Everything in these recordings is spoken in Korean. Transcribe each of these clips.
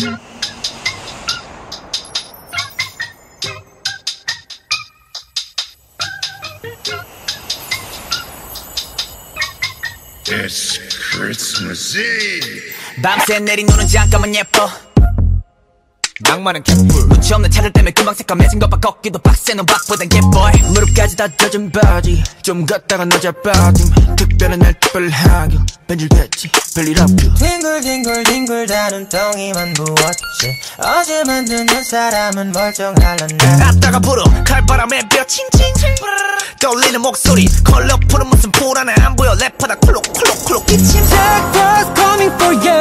It's Christmas Eve. 밤새 내린 눈은 잠깐만 예뻐 낭만은 갯불 눈치 없는 차들 때문에 금방 새까매진 것봐. 걷기도 빡세는 박보단 예뻐 무릎까지 다 젖은 바지. 좀 걷다가 너자 빠짐. 특별한 날 특별하게 변질됐지. 별일 없고 뒹굴뒹굴뒹굴 다른 덩이만 부었지. 어제 만드는 사람은 멀쩡할란데 앞다가 불어 칼바람에 뼈 칭칭 떨리는 목소리. 컬러풀은 무슨 불안해 안 보여. 랩하다 콜록콜록콜록 기침 Jackpot's coming for you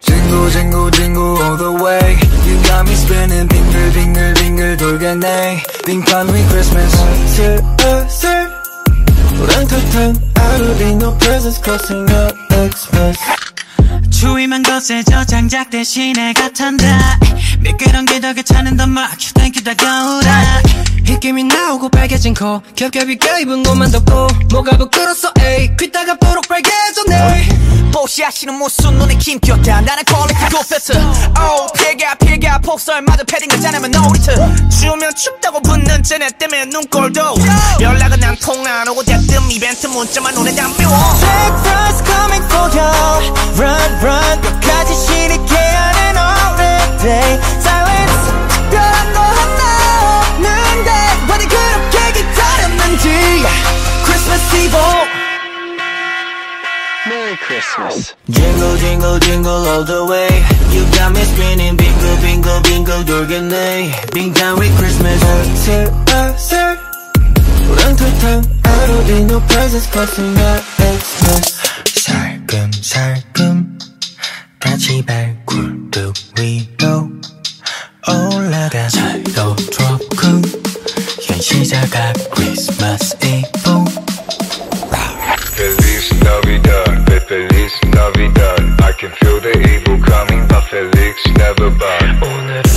Jingle jingle jingle all the way You got me spinning 빙글 빙글 빙글 돌겠네 빙판 with Christmas 슬슬 우랑탕탕 I don't need no presents costing up Xmas 추위만 거세져 장작 대신에 같한다 미끄럼 기덕에 차는 더막 땡큐 다가오라 입김이 나오고 빨개진 코 겹겹이 껴입은 옷만 덮고 뭐가 부끄러서 에이 귀따가 뽀록 빨개졌네 뽀시하시는 모습 눈에 김겼다 나는 퀄리티 고페트. 오 피가 피가. 폭설 마저 패딩을 짜내면 놀이트 추우면 춥다고 붙는 쟤네 때문에 눈꼴도. 연락은 난통안 오고 대뜸 이벤트 문자만 눈에 담벼 Breakfast coming for you Run run Jingle jingle jingle all the way You got me spinning bingle bingle bingle 돌겠네 빙판 with Christmas 슬슬 우랑탕탕 I don't need no presents costing up Xmas 살금살금 같이 발굴뚝 위로 올라가 살도 조금 현시자가 크리스마스 Navidad. I can feel the evil coming, but Felix never bad.